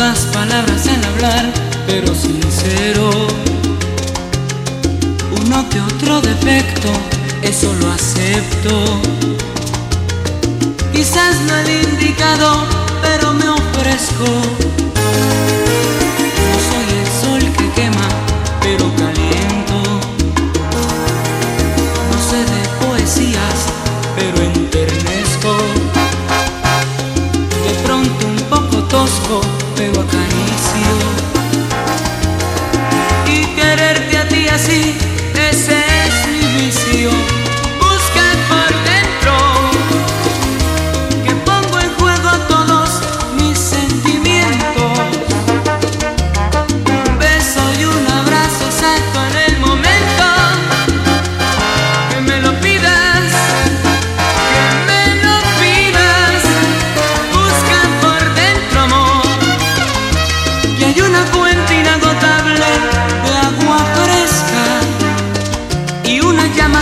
pocas palabras en hablar, pero sincero. Uno que otro defecto, eso lo acepto. Quizás no el indicado, pero me ofrezco.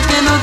que no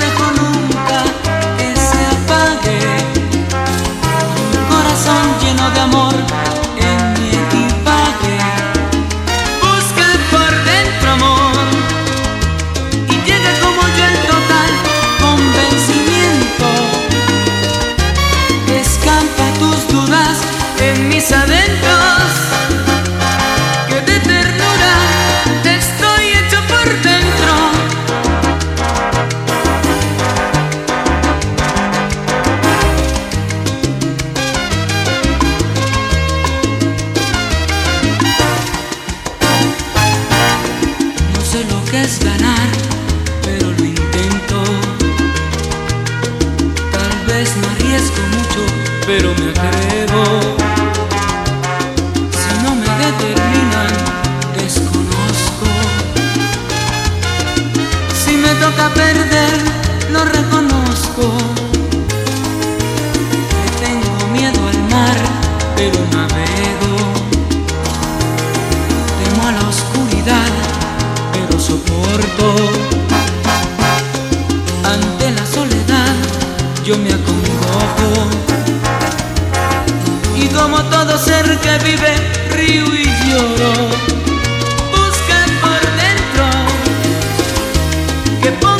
pero lo intento. Tal vez me arriesgo mucho, pero me atrevo. yo me acongojo. Y como todo ser que vive, río y lloro. Buscan por dentro que por